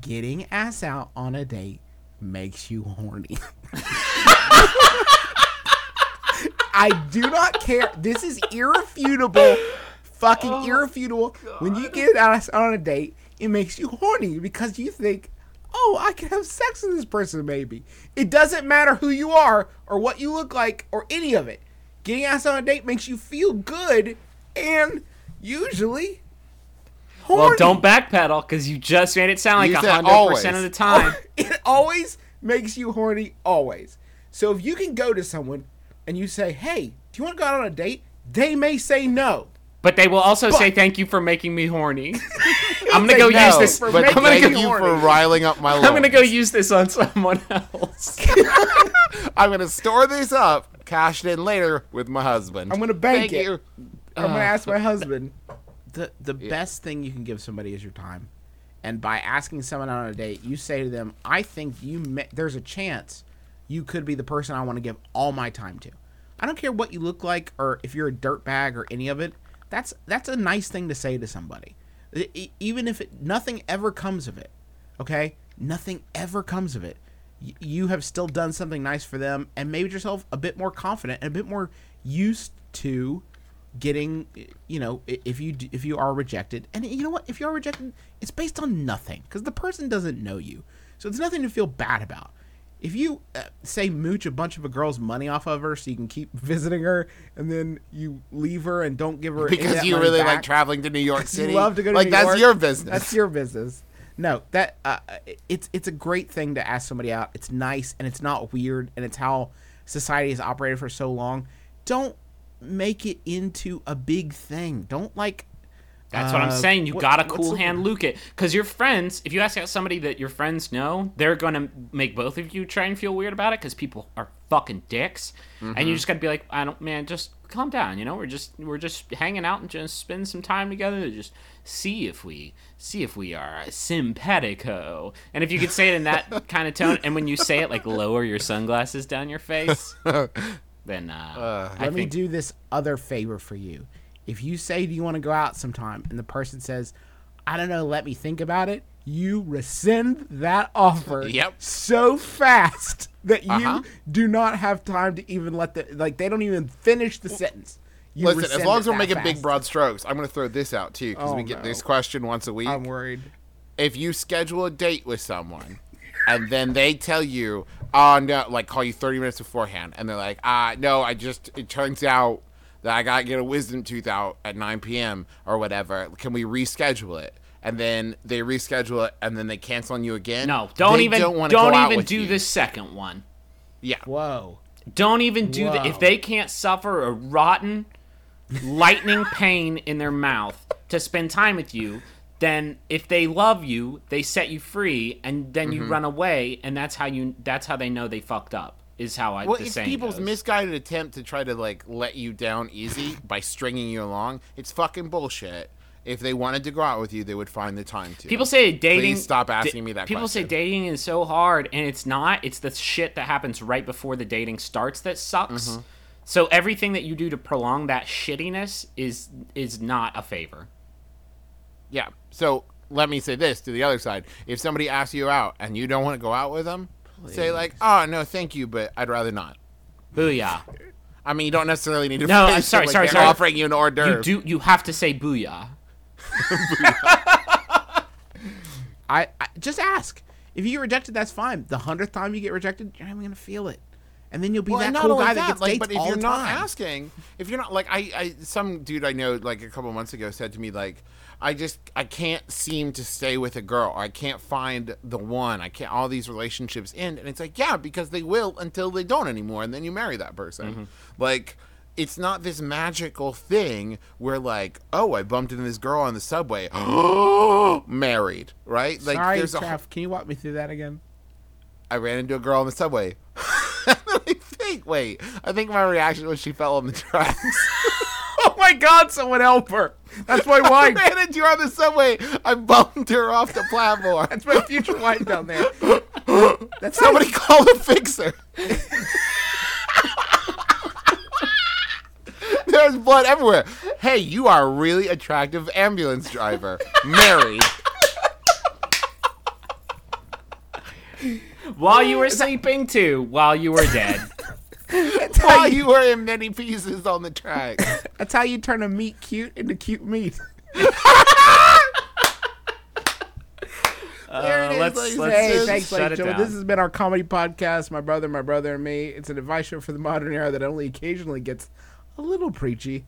getting ass out on a date makes you horny. I do not care. This is irrefutable, fucking Oh, irrefutable. When you get ass out on a date, it makes you horny because you think, oh, I can have sex with this person maybe. It doesn't matter who you are or what you look like or any of it. Getting ass on a date makes you feel good and usually horny. Well, don't backpedal because you just made it sound like hundred percent of the time. it always makes you horny, always. So if you can go to someone and you say, "Hey, do you want to go out on a date?" They may say no. But they will also say thank you for making me horny. I'm gonna go no, use this. for But I'm gonna thank go, you horny. for riling up my. I'm gonna go use this on someone else. I'm gonna store this up, cash it in later with my husband. I'm gonna bank Thank it. you. I'm gonna Uh, ask my husband. The the best thing you can give somebody is your time, and by asking someone out on a date, you say to them, "I think you may, there's a chance you could be the person I want to give all my time to. I don't care what you look like or if you're a dirtbag or any of it. That's that's a nice thing to say to somebody, e- even if it, nothing ever comes of it. Okay, nothing ever comes of it. Y- you have still done something nice for them and made yourself a bit more confident and a bit more used to getting you know if you if you are rejected and you know what if you are rejected it's based on nothing because the person doesn't know you so it's nothing to feel bad about if you uh, say mooch a bunch of a girl's money off of her so you can keep visiting her and then you leave her and don't give her Because you really like traveling to New York City. you love to go to like New that's York, your business. That's your business. No, that uh, it's it's a great thing to ask somebody out. It's nice and it's not weird and it's how society has operated for so long. Don't make it into a big thing. Don't like. That's what I'm uh, saying. You what- gotta what's cool the- hand Luke it. Because your friends, if you ask out somebody that your friends know, they're gonna make both of you try and feel weird about it because people are fucking dicks. And Mm-hmm. you just gotta be like, I don't, man, just calm down. You know, we're just we're just hanging out and just spend some time together to just see if we see if we are simpatico. And if you could say it in that kind of tone, and when you say it, like lower your sunglasses down your face, then uh, I Let me do this other favor for you. If you say, "Do you want to go out sometime?" and the person says, "I don't know, let me think about it," you rescind that offer. Yep. So fast that you Uh-huh. do not have time to even let the like they don't even finish the sentence. You Listen, as long as we're that making big broad strokes, I'm going to throw this out too because Oh, we get no. this question once a week. I'm worried. if you schedule a date with someone and then they tell you, oh no, like call you 30 minutes beforehand, and they're like, ah, no, I just, it turns out that I gotta get a wisdom tooth out at 9 p.m. or whatever. Can we reschedule it? And then they reschedule it, and then they cancel on you again. no, don't They even don't, don't, wanna go out even do you. the second one. Yeah, Whoa. Don't even do that. If they can't suffer a rotten, lightning pain in their mouth to spend time with you, then if they love you, they set you free, and then you Mm-hmm. run away, and that's how you. That's how they know they fucked up. Is how I. Well, it's people's goes. misguided attempt to try to like let you down easy by stringing you along. It's fucking bullshit. If they wanted to go out with you, they would find the time to. People say dating. Please stop asking me that People say dating is so hard, and it's not. It's the shit that happens right before the dating starts that sucks. Mm-hmm. So everything that you do to prolong that shittiness is is not a favor. Yeah. So let me say this to the other side: if somebody asks you out and you don't want to go out with them, say like, "Oh no, thank you, but I'd rather not." Booyah. I mean, you don't necessarily need to. No, I'm sorry, like sorry, they're sorry. Offering you an hors d'oeuvre. You do. You have to say booyah. I, I just ask. If you get rejected, that's fine. The hundredth time you get rejected, you're not even gonna feel it, and then you'll be Well, that cool guy that, gets like, dates but if all you're the not time. asking, if you're not like I, I, some dude I know like a couple months ago said to me like, I just I can't seem to stay with a girl. I can't find the one. I can't. All these relationships end, and it's like yeah, because they will until they don't anymore, and then you marry that person. Mm-hmm. Like. It's not this magical thing where like, oh, I bumped into this girl on the subway, married, right? Like, Sorry, there's a can you walk me through that again? I ran into a girl on the subway. I think, wait, I think my reaction was she fell on the tracks. Oh my God! Someone help her. That's my wife. I ran into her on the subway. I bumped her off the platform. That's my future wife down there. That's Somebody call a fixer. There's blood everywhere. Hey, you are a really attractive ambulance driver. Married. While you were sleeping too, while you were dead. That's how, While you, you were in many pieces on the track. that's how you turn a meet cute into cute meat. There it Uh, let's- ladies let's- Hey, thanks, shut ladies it gentlemen. down. This has been our comedy podcast, My Brother, My Brother, and Me. It's an advice show for the modern era that only occasionally gets a little preachy.